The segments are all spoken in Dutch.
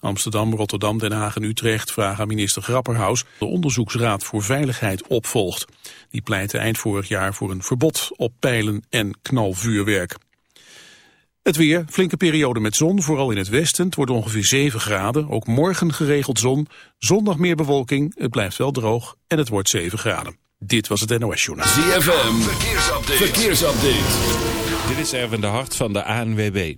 Amsterdam, Rotterdam, Den Haag en Utrecht vragen aan minister Grapperhaus de onderzoeksraad voor veiligheid opvolgt. Die pleitte eind vorig jaar voor een verbod op pijlen en knalvuurwerk. Het weer, flinke periode met zon, vooral in het westen. Het wordt ongeveer 7 graden. Ook morgen geregeld zon. Zondag meer bewolking. Het blijft wel droog en het wordt 7 graden. Dit was het NOS Journaal. ZFM, verkeersupdate. verkeersupdate. Dit is Erwin de Hart van de ANWB.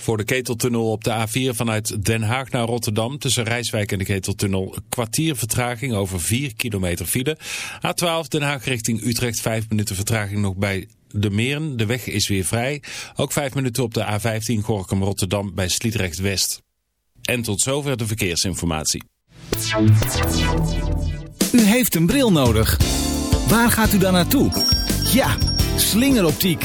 Voor de keteltunnel op de A4 vanuit Den Haag naar Rotterdam... tussen Rijswijk en de keteltunnel kwartier vertraging over 4 kilometer file. A12 Den Haag richting Utrecht 5 minuten vertraging nog bij de Meren. De weg is weer vrij. Ook 5 minuten op de A15 Gorkum Rotterdam bij Sliedrecht West. En tot zover de verkeersinformatie. U heeft een bril nodig. Waar gaat u dan naartoe? Ja, slingeroptiek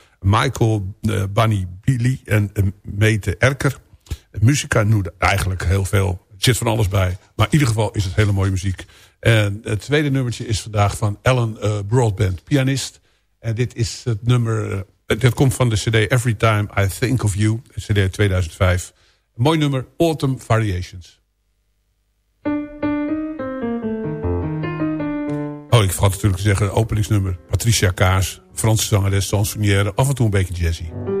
Michael uh, Bunny Billy en uh, Mete Erker. Muzika noemde eigenlijk heel veel. Er zit van alles bij. Maar in ieder geval is het hele mooie muziek. En het tweede nummertje is vandaag van Alan uh, Broadband, pianist. En dit is het nummer... dit komt van de cd Every Time I Think of You. cd 2005. Een mooi nummer, Autumn Variations. Oh, ik vergat natuurlijk te zeggen, openingsnummer. Patricia Kaas, Franse zangeres, chansonnière, af en toe een beetje jazzy.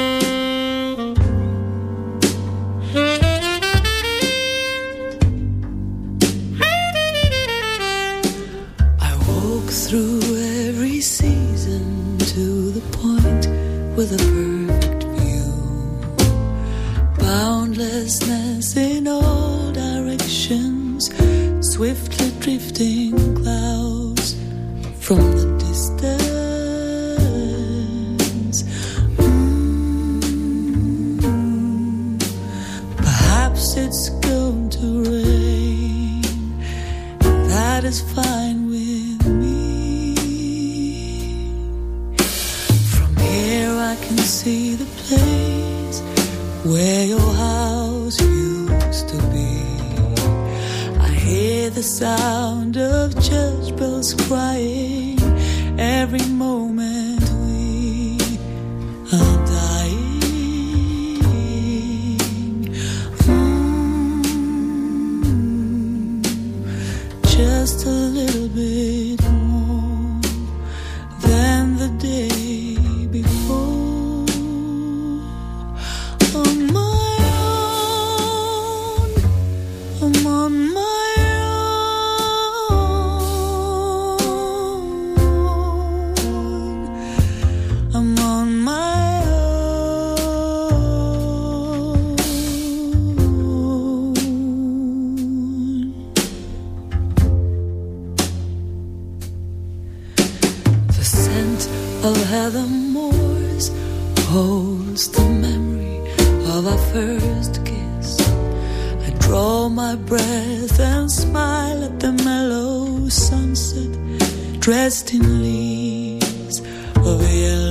Of Heather Moore's holds the memory of our first kiss. I draw my breath and smile at the mellow sunset dressed in leaves of yellow.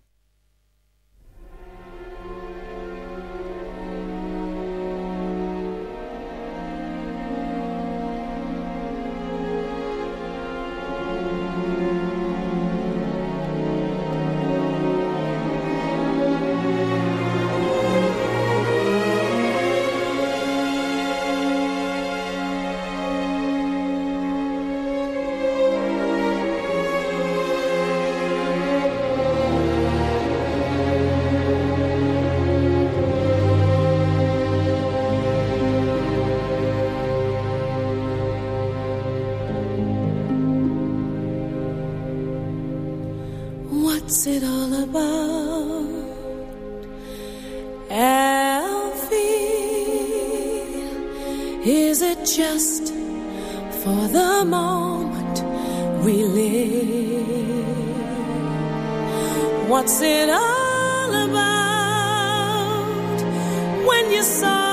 What's it all about? Alfie, is it just for the moment we live? What's it all about when you saw?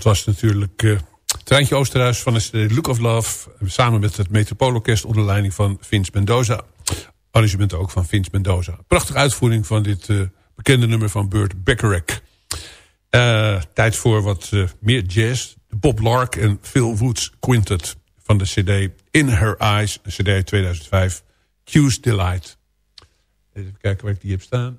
Dat was natuurlijk uh, Treintje Oosterhuis van de Look of Love... samen met het Metropoolorkest onder leiding van Vince Mendoza. Arrangement ook van Vince Mendoza. Prachtige uitvoering van dit uh, bekende nummer van Burt Bacharach. Uh, tijd voor wat meer jazz. Bob Lark en Phil Woods Quintet van de cd In Her Eyes, cd 2005. Q's Delight. Even kijken waar ik die heb staan.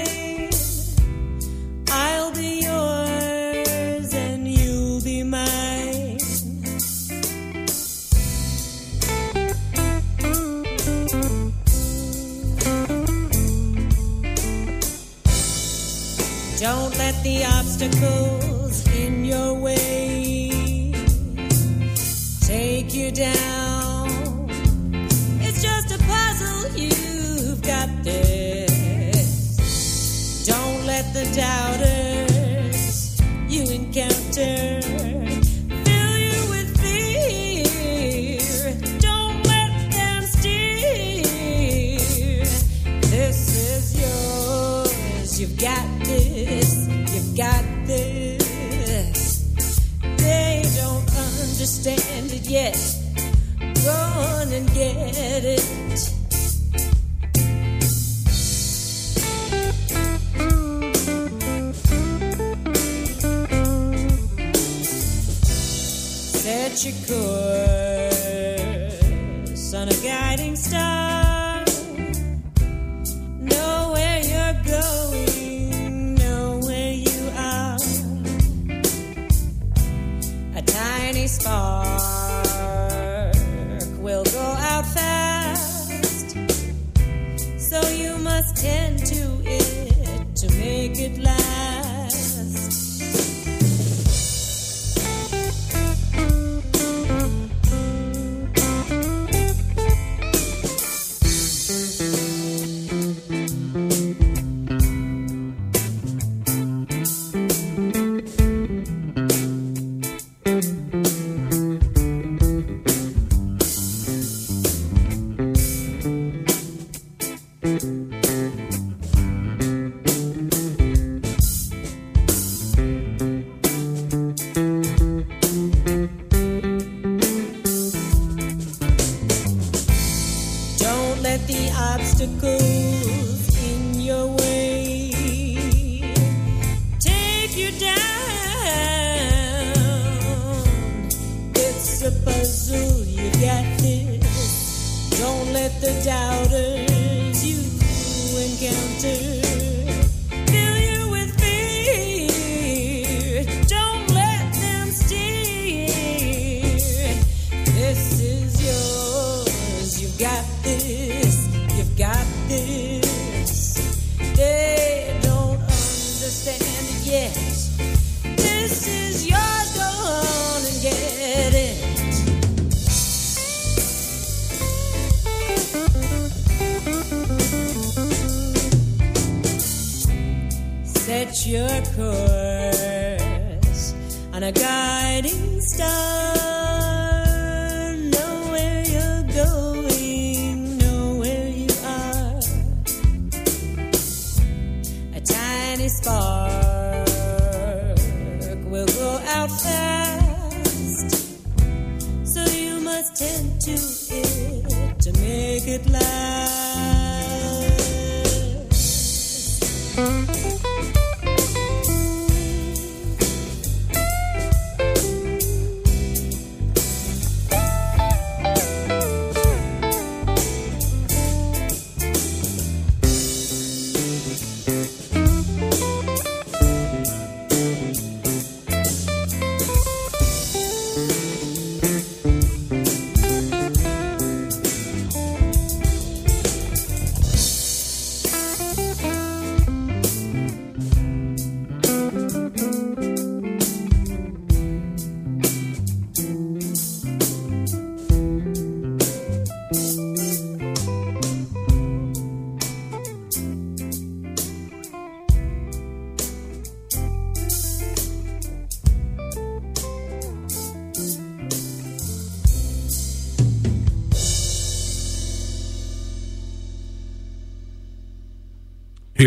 Don't let the obstacles in your way take you down. It's just a puzzle, you've got this. Don't let the doubters you encounter fill you with fear. Don't let them steer. This is yours, you've got got this. They don't understand it yet. Go on and get it.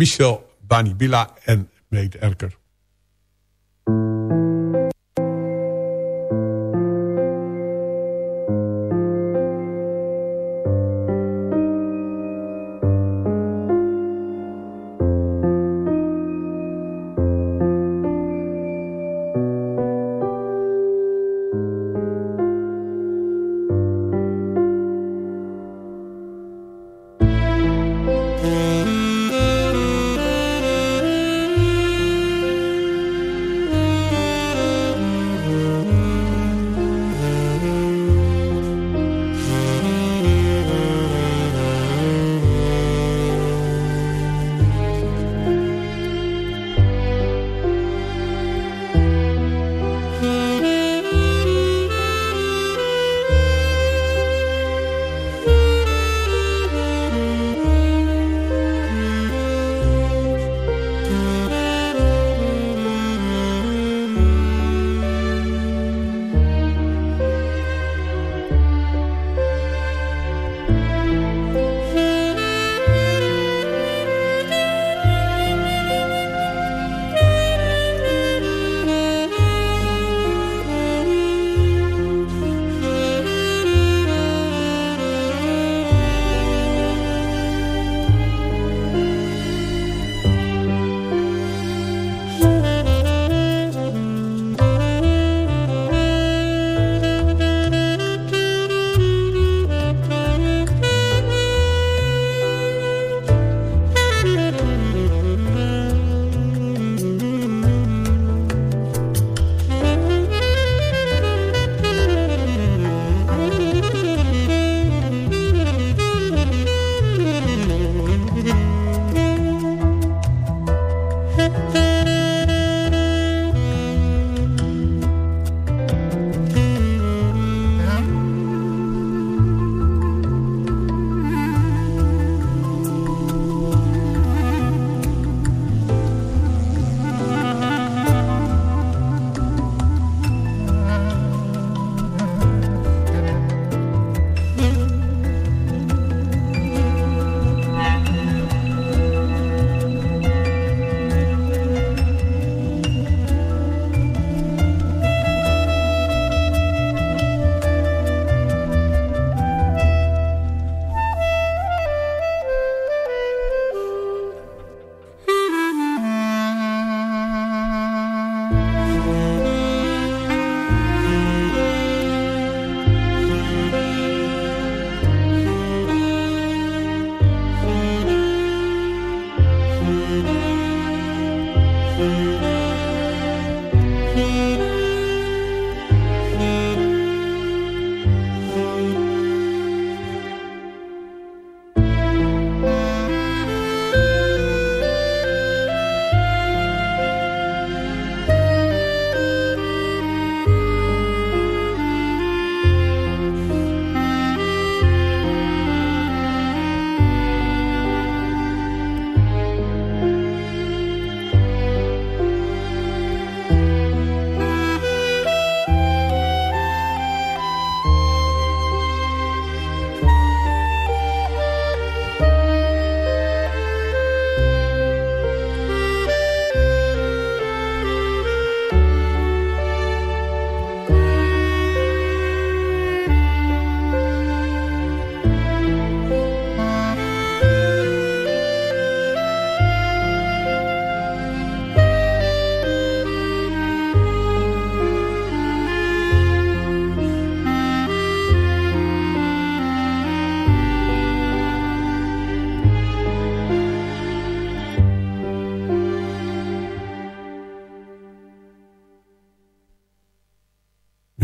Michel Banibila en Meet Erker.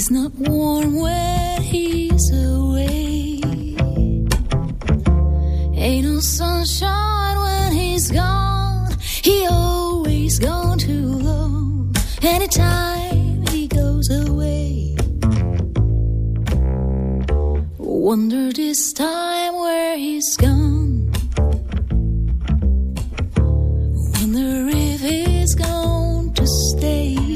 It's not warm when he's away. Ain't no sunshine when he's gone. He always gone too long. Anytime he goes away. Wonder this time where he's gone. wonder if he's going to stay.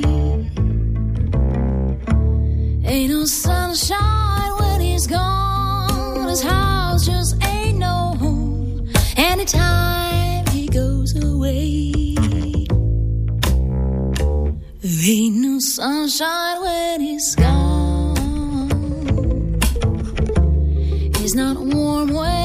Anytime he goes away, ain't no sunshine when he's gone. He's not warm when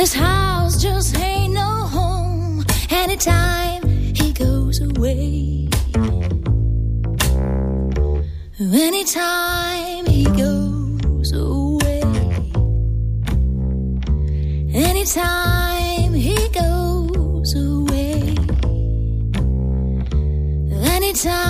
This house just ain't no home. Anytime he goes away. Anytime he goes away. Anytime he goes away. Anytime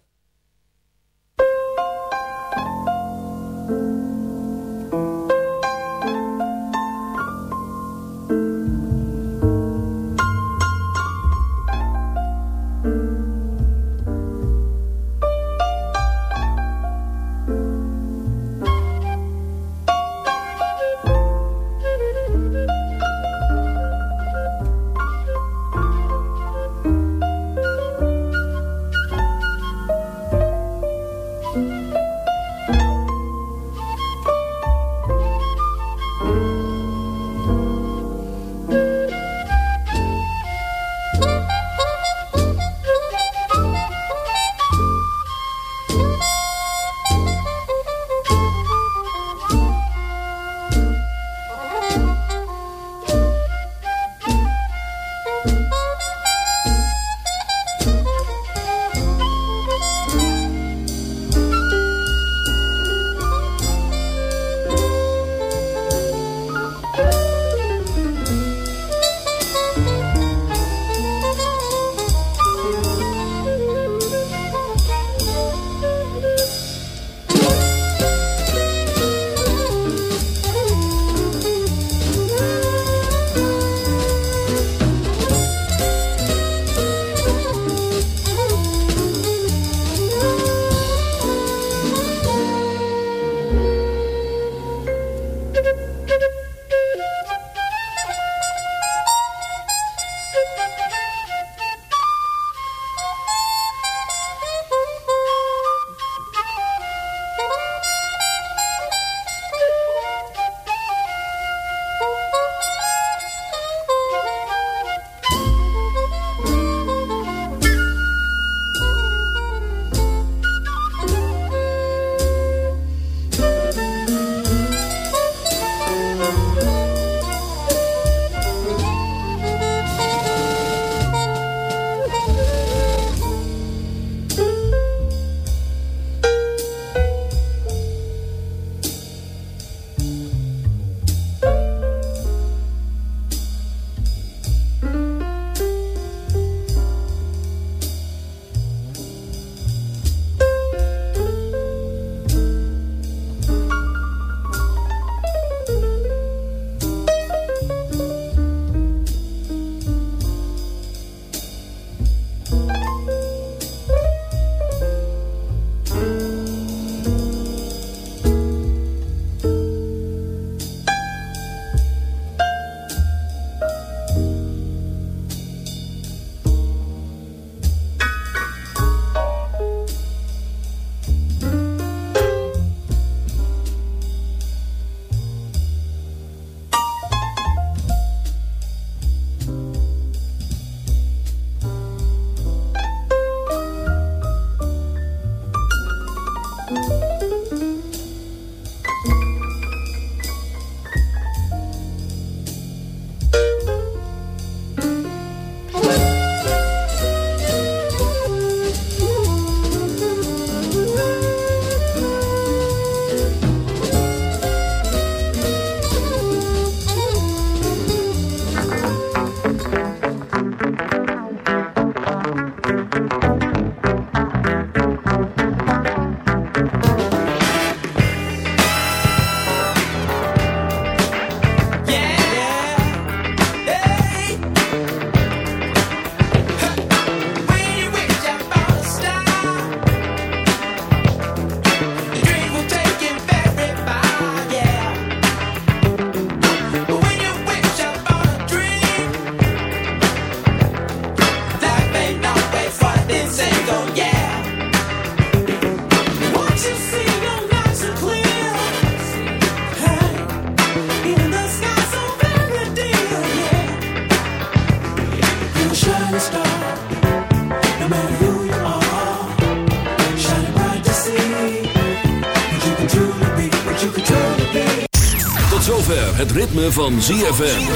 Het ritme van ZFM.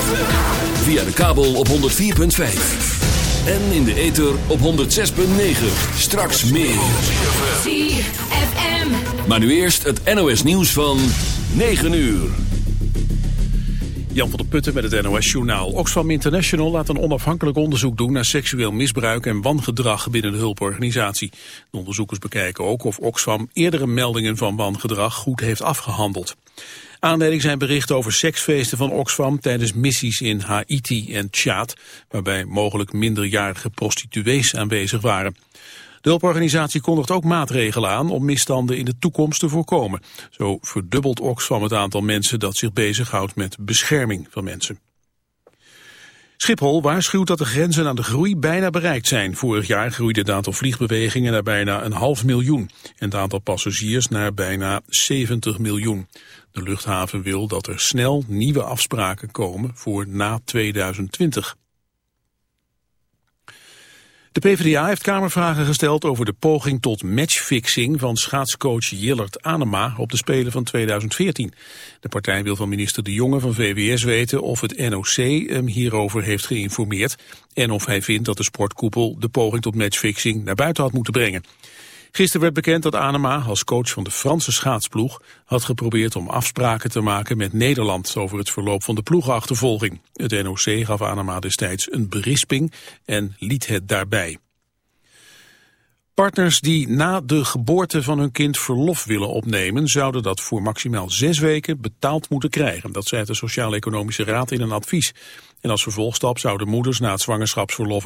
Via de kabel op 104.5. En in de ether op 106.9. Straks meer. ZFM. Maar nu eerst het NOS nieuws van 9 uur. Jan van der Putten met het NOS-journaal. Oxfam International laat een onafhankelijk onderzoek doen naar seksueel misbruik en wangedrag binnen de hulporganisatie. De onderzoekers bekijken ook of Oxfam eerdere meldingen van wangedrag goed heeft afgehandeld. Aanleiding zijn berichten over seksfeesten van Oxfam tijdens missies in Haiti en Tjaad, waarbij mogelijk minderjarige prostituees aanwezig waren. De hulporganisatie kondigt ook maatregelen aan om misstanden in de toekomst te voorkomen. Zo verdubbelt Oxfam het aantal mensen dat zich bezighoudt met bescherming van mensen. Schiphol waarschuwt dat de grenzen aan de groei bijna bereikt zijn. Vorig jaar groeide het aantal vliegbewegingen naar bijna een half miljoen. En het aantal passagiers naar bijna 70 miljoen. De luchthaven wil dat er snel nieuwe afspraken komen voor na 2020. De PvdA heeft Kamervragen gesteld over de poging tot matchfixing van schaatscoach Jillert Anema op de Spelen van 2014. De partij wil van minister De Jonge van VWS weten of het NOC hem hierover heeft geïnformeerd en of hij vindt dat de sportkoepel de poging tot matchfixing naar buiten had moeten brengen. Gisteren werd bekend dat Anema als coach van de Franse schaatsploeg had geprobeerd om afspraken te maken met Nederland over het verloop van de ploegenachtervolging. Het NOC gaf Anema destijds een berisping en liet het daarbij. Partners die na de geboorte van hun kind verlof willen opnemen... zouden dat voor maximaal zes weken betaald moeten krijgen. Dat zei de Sociaal-Economische Raad in een advies. En als vervolgstap zouden moeders na het zwangerschapsverlof